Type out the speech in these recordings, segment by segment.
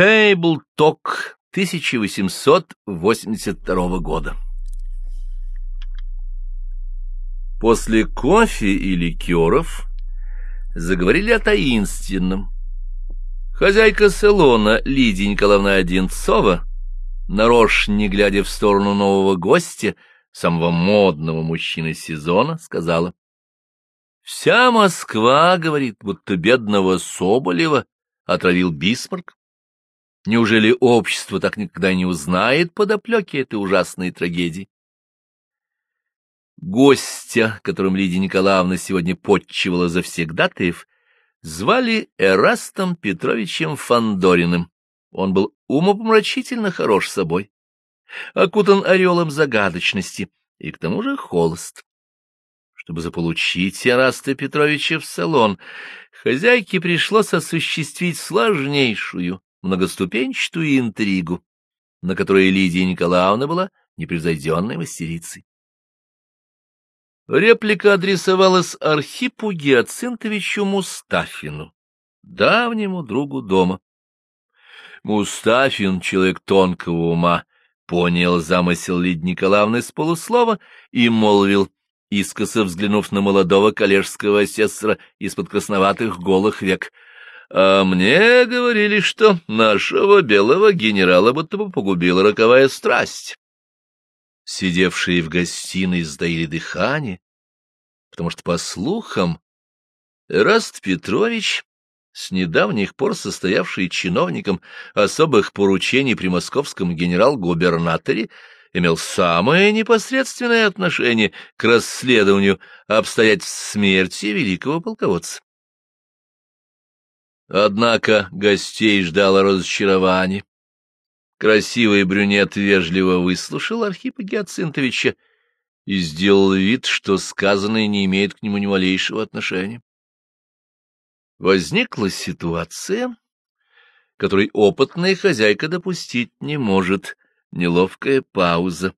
Тейбл-ток 1882 года. После кофе и ликеров заговорили о таинственном. Хозяйка салона Лидия Николаевна Одинцова, нарочно не глядя в сторону нового гостя, самого модного мужчины сезона, сказала. «Вся Москва, — говорит, — будто бедного Соболева отравил Бисмарк. Неужели общество так никогда не узнает подоплеки этой ужасной трагедии? Гостя, которым Лидия Николаевна сегодня подчивала завсегдатаев, звали Эрастом Петровичем Фандориным. Он был умопомрачительно хорош собой, окутан ореолом загадочности и к тому же холост. Чтобы заполучить Эраста Петровича в салон, хозяйке пришлось осуществить сложнейшую, многоступенчатую интригу, на которой Лидия Николаевна была непревзойденной мастерицей. Реплика адресовалась Архипу Геоцинтовичу Мустафину, давнему другу дома. Мустафин, человек тонкого ума, понял замысел Лидии Николаевны с полуслова и молвил, искоса взглянув на молодого коллежского асессора из-под красноватых голых век — а мне говорили, что нашего белого генерала будто бы погубила роковая страсть. Сидевшие в гостиной сдаили дыхание, потому что, по слухам, Эраст Петрович, с недавних пор состоявший чиновником особых поручений при московском генерал-губернаторе, имел самое непосредственное отношение к расследованию обстоятельств смерти великого полководца. Однако гостей ждало разочарование. Красивый брюнет вежливо выслушал Архипа Геоцинтовича и сделал вид, что сказанное не имеет к нему ни малейшего отношения. Возникла ситуация, которой опытная хозяйка допустить не может, неловкая пауза.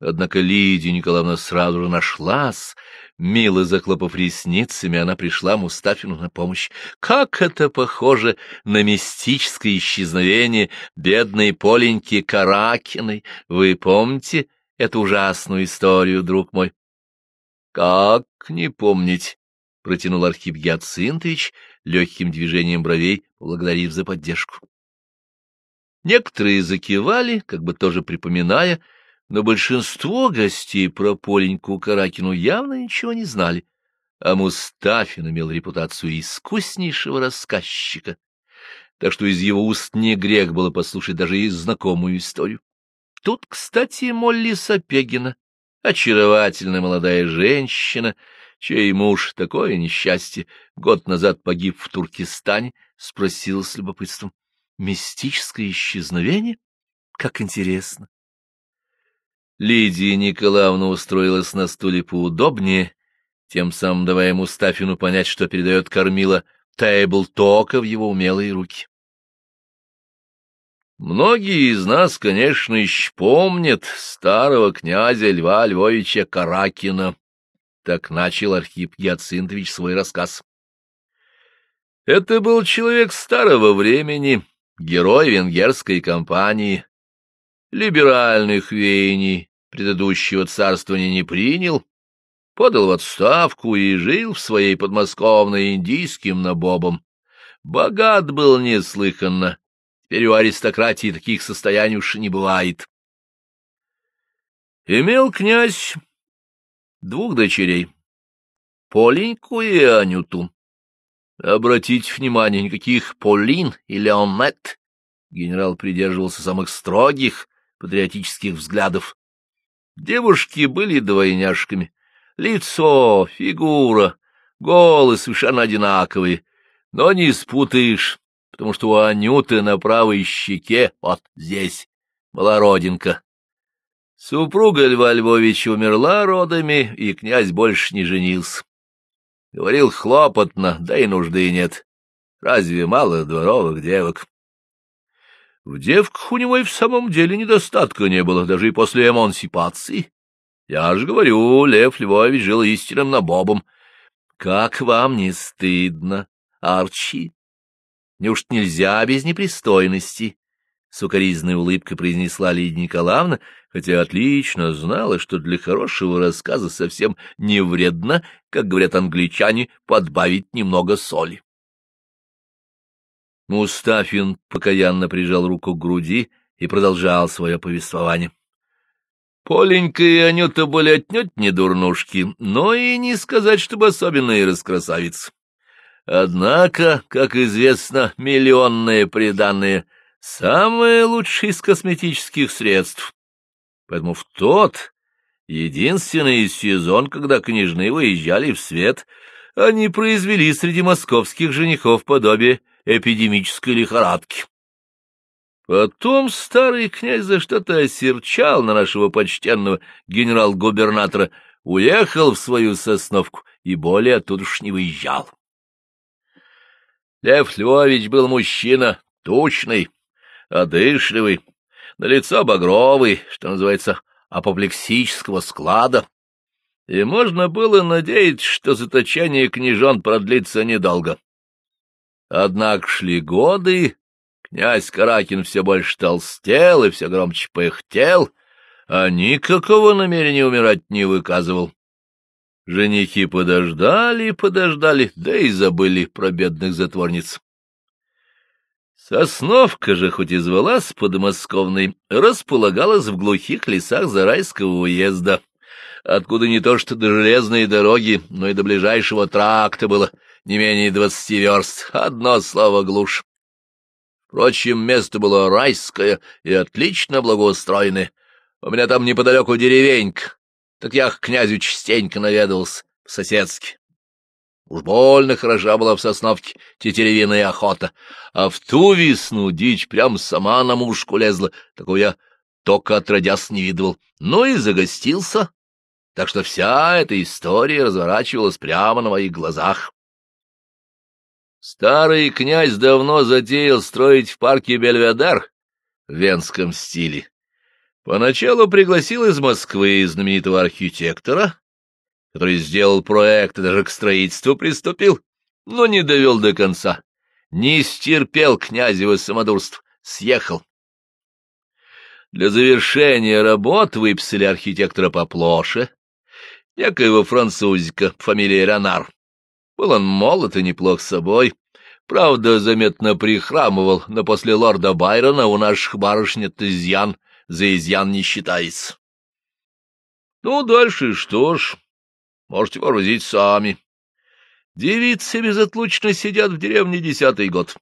Однако Лидия Николаевна сразу же нашлась, мило захлопав ресницами, она пришла Мустафину на помощь. Как это похоже на мистическое исчезновение бедной Поленьки Каракиной! Вы помните эту ужасную историю, друг мой? — Как не помнить? — протянул Архип Гиацинтович, легким движением бровей, благодарив за поддержку. Некоторые закивали, как бы тоже припоминая, — но большинство гостей про Поленьку Каракину явно ничего не знали, а Мустафин имел репутацию искуснейшего рассказчика, так что из его уст не грех было послушать даже и знакомую историю. Тут, кстати, Молли Сапегина, очаровательная молодая женщина, чей муж, такое несчастье, год назад погиб в Туркестане, спросила с любопытством. Мистическое исчезновение? Как интересно! Лидия Николаевна устроилась на стуле поудобнее, тем самым давая Мустафину понять, что передает кормила тейбл-тока в его умелые руки. Многие из нас, конечно, еще помнят старого князя Льва Львовича Каракина. Так начал Архип Яцинтович свой рассказ. Это был человек старого времени, герой венгерской кампании, либеральных веяний, предыдущего царствования не принял, подал в отставку и жил в своей подмосковной индийским набобом. Богат был неслыханно, теперь у аристократии таких состояний уж не бывает. Имел князь двух дочерей, Поленьку и Анюту. Обратите внимание, никаких Полин или Омет. Генерал придерживался самых строгих патриотических взглядов. Девушки были двойняшками. Лицо, фигура, голос совершенно одинаковые. Но не спутаешь, потому что у Анюты на правой щеке, вот здесь, была родинка. Супруга Льва Львовича умерла родами, и князь больше не женился. Говорил хлопотно, да и нужды нет. Разве мало дворовых девок? В девках у него и в самом деле недостатка не было, даже и после эмансипации. Я же говорю, Лев Львович жил истинным набобом. Как вам не стыдно, Арчи? Неужто нельзя без непристойности? — с укоризненной улыбкой произнесла Лидия Николаевна, хотя отлично знала, что для хорошего рассказа совсем не вредно, как говорят англичане, подбавить немного соли. Мустафин покаянно прижал руку к груди и продолжал свое повествование. Поленька и Анюта были отнюдь не дурнушки, но и не сказать, чтобы особенные раскрасавицы. Однако, как известно, миллионные приданные — самое лучшее из косметических средств. Поэтому в тот, единственный сезон, когда княжны выезжали в свет, они произвели среди московских женихов подобие эпидемической лихорадки. Потом старый князь за что-то осерчал на нашего почтенного генерал-губернатора, уехал в свою сосновку и более оттуда уж не выезжал. Лев Львович был мужчина тучный, одышливый, на лицо багровый, что называется, апоплексического склада, и можно было надеяться, что заточение княжон продлится недолго. Однако шли годы, князь Каракин все больше толстел и все громче пыхтел, а никакого намерения умирать не выказывал. Женихи подождали, подождали, да и забыли про бедных затворниц. Сосновка же, хоть и звалась подмосковной, располагалась в глухих лесах Зарайского уезда, откуда не то что до железной дороги, но и до ближайшего тракта было не менее двадцати верст, одно слово глушь. Впрочем, место было райское и отлично благоустроенное. У меня там неподалеку деревенька, так я к князю частенько наведывался, по-соседски. Уж больно хороша была в Сосновке тетеревиная охота, а в ту весну дичь прям сама на мушку лезла, такого я только отродясь не видывал. Ну и загостился, так что вся эта история разворачивалась прямо на моих глазах. Старый князь давно затеял строить в парке Бельведер в венском стиле. Поначалу пригласил из Москвы знаменитого архитектора, который сделал проект и даже к строительству приступил, но не довел до конца. Не стерпел князево самодурство, съехал. Для завершения работ выписали архитектора поплоше, некоего французика, фамилия Ронар. Был он молод и неплох собой, правда, заметно прихрамывал, но после лорда Байрона у наших барышни изъян за изъян не считается. Ну, дальше что ж, Можете воорузить сами. Девицы безотлучно сидят в деревне десятый год.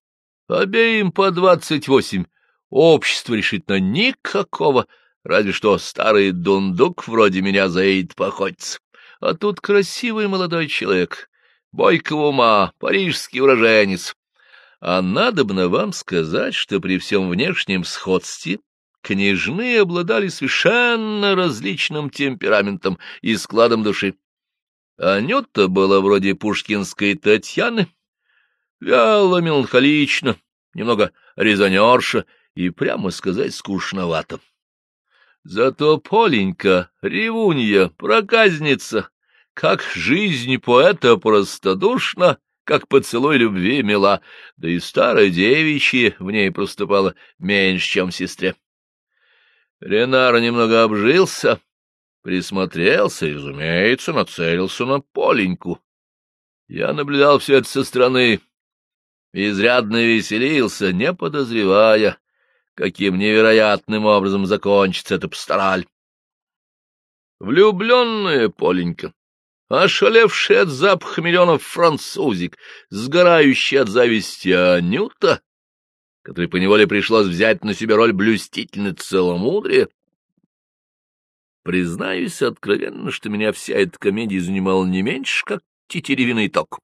Обеим по двадцать восемь. Общества решительно никакого, разве что старый дундук вроде меня заедет походиться. А тут красивый молодой человек, бойкого ума, парижский уроженец. А надобно вам сказать, что при всем внешнем сходстве княжны обладали совершенно различным темпераментом и складом души. Анюта была вроде пушкинской Татьяны, вяло, меланхолично, немного резонерша и, прямо сказать, скучновато. Зато Поленька, ревунья, проказница, как жизнь поэта простодушна, как поцелуй любви мила, да и старая девичья в ней проступала меньше, чем сестре. Ренар немного обжился, Присмотрелся разумеется, нацелился на Поленьку. Я наблюдал все это со стороны, изрядно веселился, не подозревая, каким невероятным образом закончится эта пастораль. Влюбленная Поленька, ошалевшая от запаха миллионов французик, сгорающая от зависти Анюта, которой поневоле пришлось взять на себя роль блюстительницы целомудрия, Признаюсь откровенно, что меня вся эта комедия занимала не меньше, как тетеревиный ток.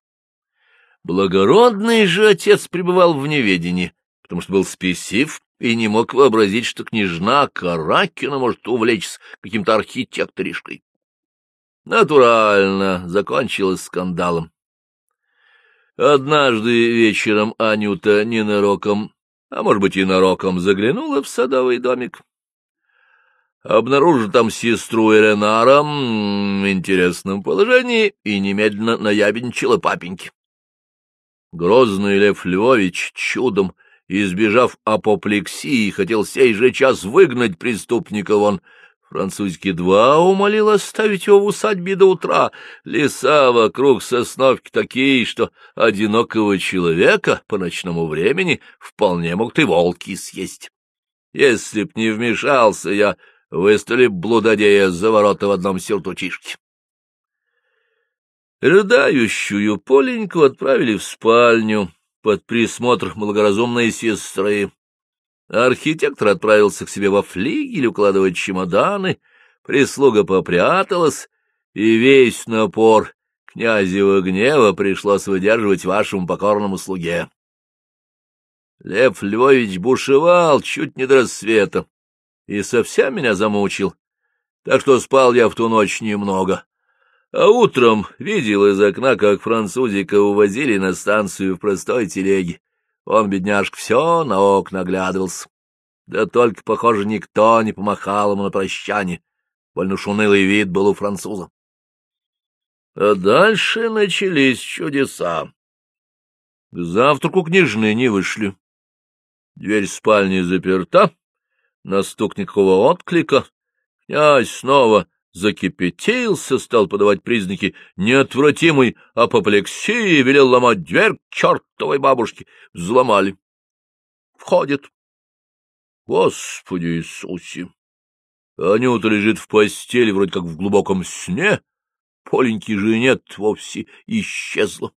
Благородный же отец пребывал в неведении, потому что был спесив и не мог вообразить, что княжна Каракина может увлечься каким-то архитекторишкой. Натурально закончилось скандалом. Однажды вечером Анюта ненароком, а может быть и нароком, заглянула в садовый домик обнаружил там сестру Эренара в интересном положении и немедленно наябедничала папеньке. Грозный Лев Львович чудом избежав апоплексии, хотел сей же час выгнать преступника вон. Французский два умолил оставить его в усадьбе до утра. Леса вокруг сосновки такие, что одинокого человека по ночному времени вполне могут и волки съесть. Если б не вмешался я, выставили блудодея за ворота в одном сюртучишке. Рыдающую Поленьку отправили в спальню под присмотр благоразумной сестры. Архитектор отправился к себе во флигель укладывать чемоданы, прислуга попряталась, и весь напор князева гнева пришлось выдерживать вашему покорному слуге. Лев Львович бушевал чуть не до рассвета и совсем меня замучил, так что спал я в ту ночь немного. А утром видел из окна, как французика увозили на станцию в простой телеге. Он, бедняжка, все на окна оглядывался. Да только, похоже, никто не помахал ему на прощание. Больно шунылый вид был у француза. А дальше начались чудеса. К завтраку княжны не вышли. Дверь спальни заперта, на стук никакого отклика. Князь снова закипятился, стал подавать признаки неотвратимой апоплексии, велел ломать дверь чертовой бабушке. Взломали. Входит. Господи Иисусе! Анюта лежит в постели, вроде как в глубоком сне. Поленьки же нет, вовсе исчезла.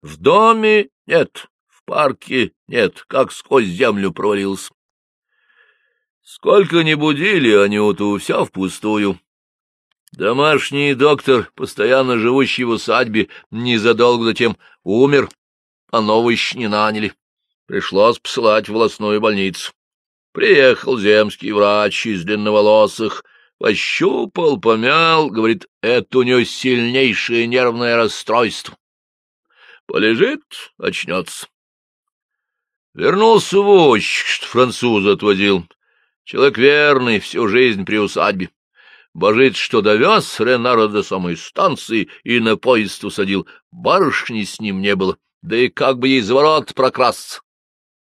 В доме нет, в парке нет, как сквозь землю провалился. Сколько ни будили Анюту, все впустую. Домашний доктор, постоянно живущий в усадьбе, незадолго затем умер, а новый еще не наняли. Пришлось посылать в волосную больницу. Приехал земский врач из длинноволосых, пощупал, помял, говорит, это у него сильнейшее нервное расстройство. Полежит, очнется. Вернулся возчик, что француза отвозил. Человек верный, всю жизнь при усадьбе. Божит, что довез Ренара до самой станции и на поезд усадил. Барышни с ним не было, да и как бы ей за ворот прокрасться.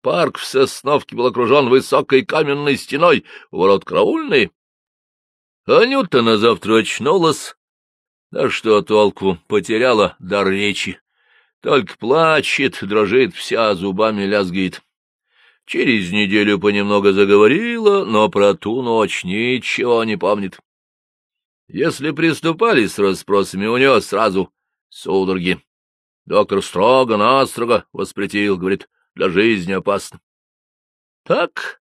Парк в Сосновке был окружен высокой каменной стеной, ворот караульные. Анюта на завтра очнулась, да что толку, потеряла дар речи. Только плачет, дрожит вся, зубами лязгает. Через неделю понемногу заговорила, но про ту ночь ничего не помнит. Если приступали с расспросами, у него сразу судороги. Доктор строго-настрого воспретил, говорит, для жизни опасно. Так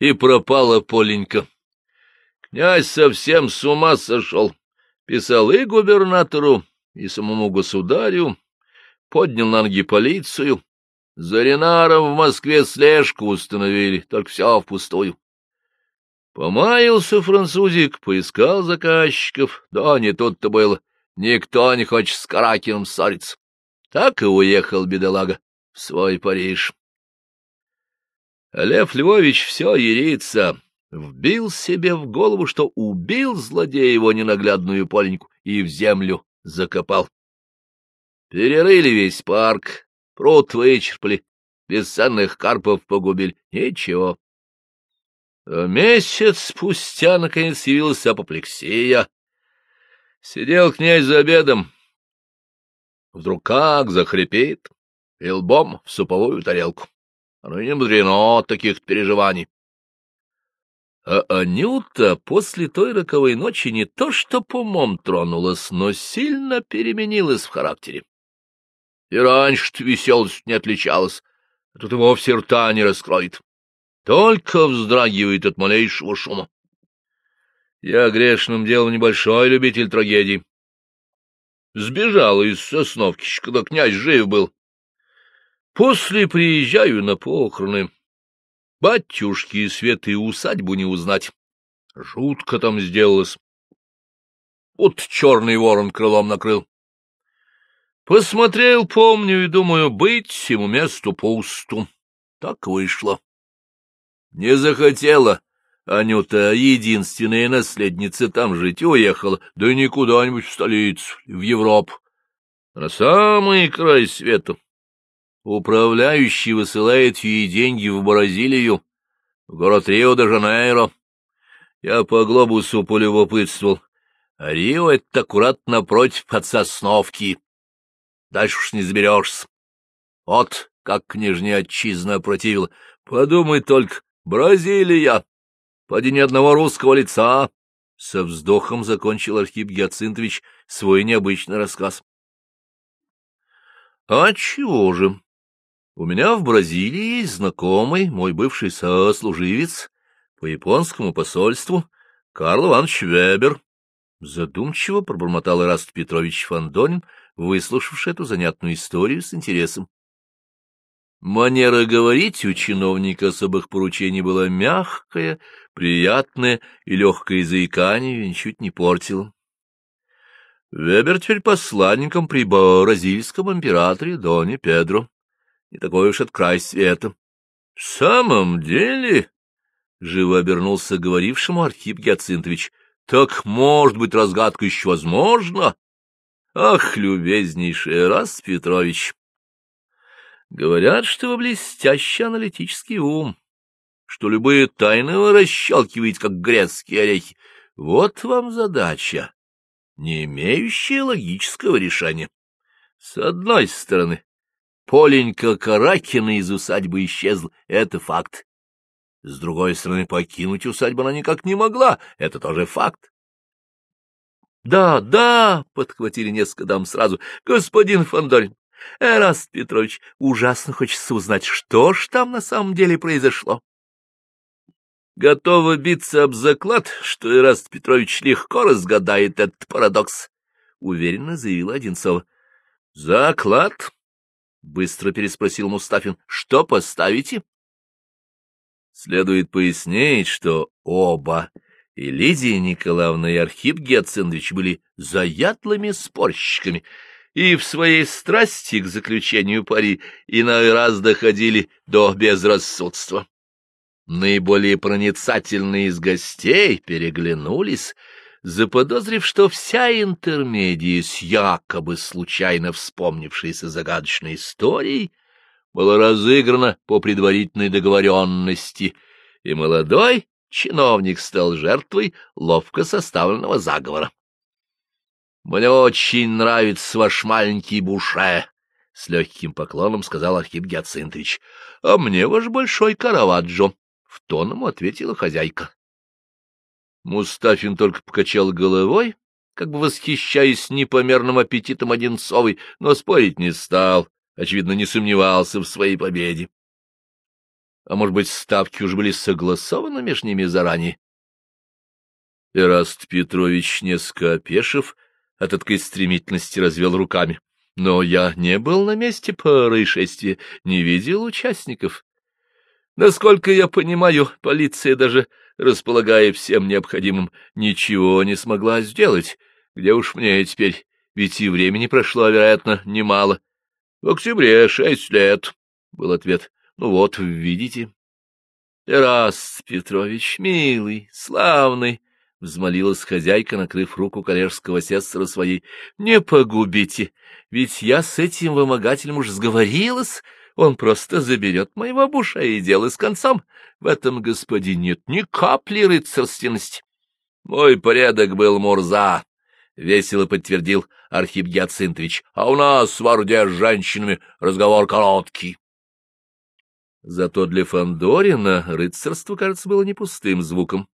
и пропала Поленька. Князь совсем с ума сошел. Писал и губернатору, и самому государю, поднял на ноги полицию. За Ренаром в Москве слежку установили, только все впустую. Помаялся французик, поискал заказчиков. Да, не тут-то было. Никто не хочет с Каракином ссориться. Так и уехал бедолага в свой Париж. Лев Львович все ерится. Вбил себе в голову, что убил злодея его ненаглядную Поленьку и в землю закопал. Перерыли весь парк, пруд вычерпали, бесценных карпов погубили. Ничего. А месяц спустя, наконец, явилась апоплексия. Сидел князь за обедом. Вдруг как захрипит и лбом в суповую тарелку. Оно не мудрено от таких переживаний. А Анюта после той роковой ночи не то что помом тронулась, но сильно переменилась в характере. И раньше-то веселость не отличалась, а тут и вовсе рта не раскроет только вздрагивает от малейшего шума. Я грешным делом небольшой любитель трагедий. Сбежал из Сосновки, когда князь жив был. После приезжаю на похороны. Батюшки и Светы усадьбу не узнать. Жутко там сделалось. Вот черный ворон крылом накрыл. Посмотрел, помню, и думаю, быть ему месту пусту. Так вышло. Не захотела Анюта, единственная наследница, там жить, уехала, да не куда-нибудь в столицу, в Европу, на самый край света. Управляющий высылает ей деньги в Бразилию, в город Рио-де-Жанейро. Я по глобусу полюбопытствовал. А Рио — это аккуратно напротив от Сосновки. Дальше уж не заберешься. Вот как княжня отчизна противила. Подумай только, Бразилия! Поди ни одного русского лица! Со вздохом закончил Архип Гиацинтович свой необычный рассказ. — А чего же? У меня в Бразилии есть знакомый, мой бывший сослуживец по японскому посольству, Карл Иванович Вебер. Задумчиво пробормотал Ираст Петрович Фандонин, выслушавший эту занятную историю с интересом. Манера говорить у чиновника особых поручений была мягкая, приятная, и легкое заикание ничуть не портило. Вебер теперь посланником при бразильском императоре Доне Педро. Не такой уж от край света. — В самом деле, — живо обернулся говорившему Архип Гиацинтович, — так, может быть, разгадка еще возможна? Ах, любезнейший раз, Петрович! Говорят, что вы блестящий аналитический ум, что любые тайны вы расщелкиваете, как грецкие орехи. Вот вам задача, не имеющая логического решения. С одной стороны, Поленька Каракина из усадьбы исчезла — это факт. С другой стороны, покинуть усадьбу она никак не могла — это тоже факт. «Да, да!» — подхватили несколько дам сразу. «Господин Фандорин, Эраст Петрович, ужасно хочется узнать, что ж там на самом деле произошло». Готова биться об заклад, что Эраст Петрович легко разгадает этот парадокс, — уверенно заявила Одинцова. — Заклад? — быстро переспросил Мустафин. — Что поставите? Следует пояснить, что оба, и Лидия Николаевна, и Архип Гетценович, были заядлыми спорщиками, и в своей страсти к заключению пари иной раз доходили до безрассудства. Наиболее проницательные из гостей переглянулись, заподозрив, что вся интермедия с якобы случайно вспомнившейся загадочной историей была разыграна по предварительной договоренности, и молодой чиновник стал жертвой ловко составленного заговора. — Мне очень нравится ваш маленький буше, — с легким поклоном сказал Архип Гиацинтович. — А мне ваш большой Караваджо, — в тоном ответила хозяйка. Мустафин только покачал головой, как бы восхищаясь непомерным аппетитом Одинцовой, но спорить не стал, очевидно, не сомневался в своей победе. А может быть, ставки уже были согласованы между ними заранее? Эраст Петрович, несколько опешив, от этой стремительности развел руками. Но я не был на месте происшествия, не видел участников. Насколько я понимаю, полиция даже располагая всем необходимым, ничего не смогла сделать. Где уж мне теперь? Ведь и времени прошло, вероятно, немало. — В октябре шесть лет, — был ответ. — Ну вот, видите. — Раз, Петрович, милый, славный, — взмолилась хозяйка, накрыв руку коллежского сестра своей. — Не погубите, ведь я с этим вымогателем уж сговорилась, — он просто заберет моего буша и дело с концом. В этом, господин, нет ни капли рыцарственности. Мой порядок был Мурза, — весело подтвердил Архип Гиацинтович, — а у нас в Орде с женщинами разговор короткий. Зато для Фандорина рыцарство, кажется, было не пустым звуком.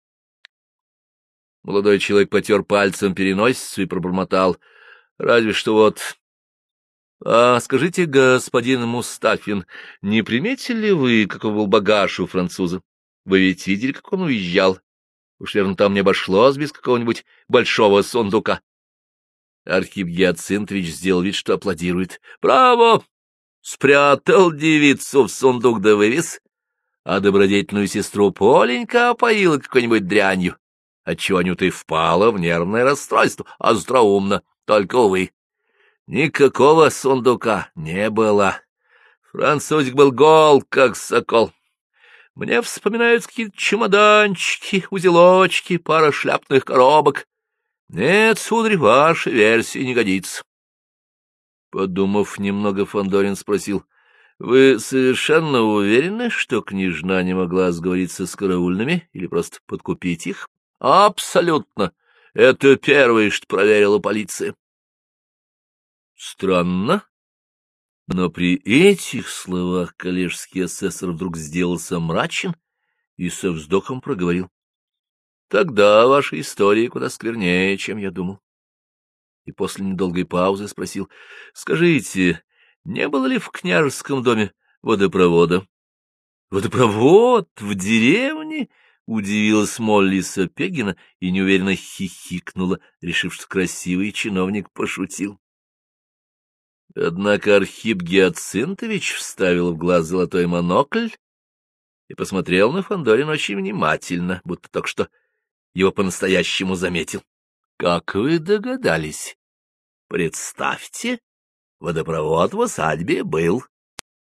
Молодой человек потер пальцем переносицу и пробормотал. Разве что вот — А скажите, господин Мустафин, не приметили ли вы, какой был багаж у француза? Вы ведь видели, как он уезжал? Уж, верно, там не обошлось без какого-нибудь большого сундука. Архип Гиацинтович сделал вид, что аплодирует. — Браво! Спрятал девицу в сундук да вывез, а добродетельную сестру Поленька опоила какой-нибудь дрянью, отчего Анюта и впала в нервное расстройство, остроумно, только, увы. Никакого сундука не было. Французик был гол, как сокол. Мне вспоминаются какие-то чемоданчики, узелочки, пара шляпных коробок. Нет, сударь, ваша версия не годится. Подумав немного, Фандорин спросил, Вы совершенно уверены, что княжна не могла сговориться с караульными или просто подкупить их? Абсолютно. Это первое, что проверила полиция. Странно. Но при этих словах коллежский асессор вдруг сделался мрачен и со вздохом проговорил. Тогда ваша история куда сквернее, чем я думал. И после недолгой паузы спросил, скажите, не было ли в княжеском доме водопровода? Водопровод в деревне? Удивилась Молли Сапегина и неуверенно хихикнула, решив, что красивый чиновник пошутил. Однако Архип Геоцинтович вставил в глаз золотой монокль и посмотрел на Фандорин очень внимательно, будто только что его по-настоящему заметил. — Как вы догадались? Представьте, водопровод в усадьбе был.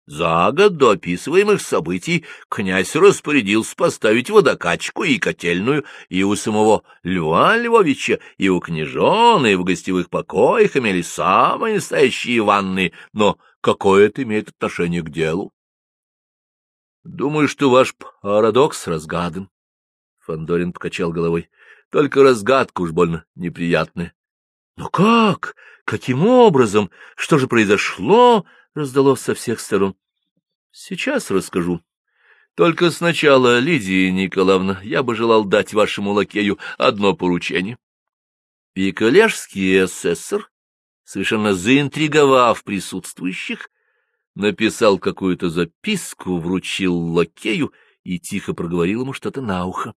За год до описываемых событий князь распорядился поставить водокачку и котельную и у самого Льва Львовича, и у княжон, и в гостевых покоях имели самые настоящие ванны, но какое это имеет отношение к делу? Думаю, что ваш парадокс разгадан. Фандорин покачал головой. Только разгадка уж больно неприятная. Но как? Каким образом? Что же произошло? Раздалось со всех сторон. Сейчас расскажу. Только сначала, Лидия Николаевна, я бы желал дать вашему лакею одно поручение. И коллежский асессор, совершенно заинтриговав присутствующих, написал какую-то записку, вручил лакею и тихо проговорил ему что-то на ухо.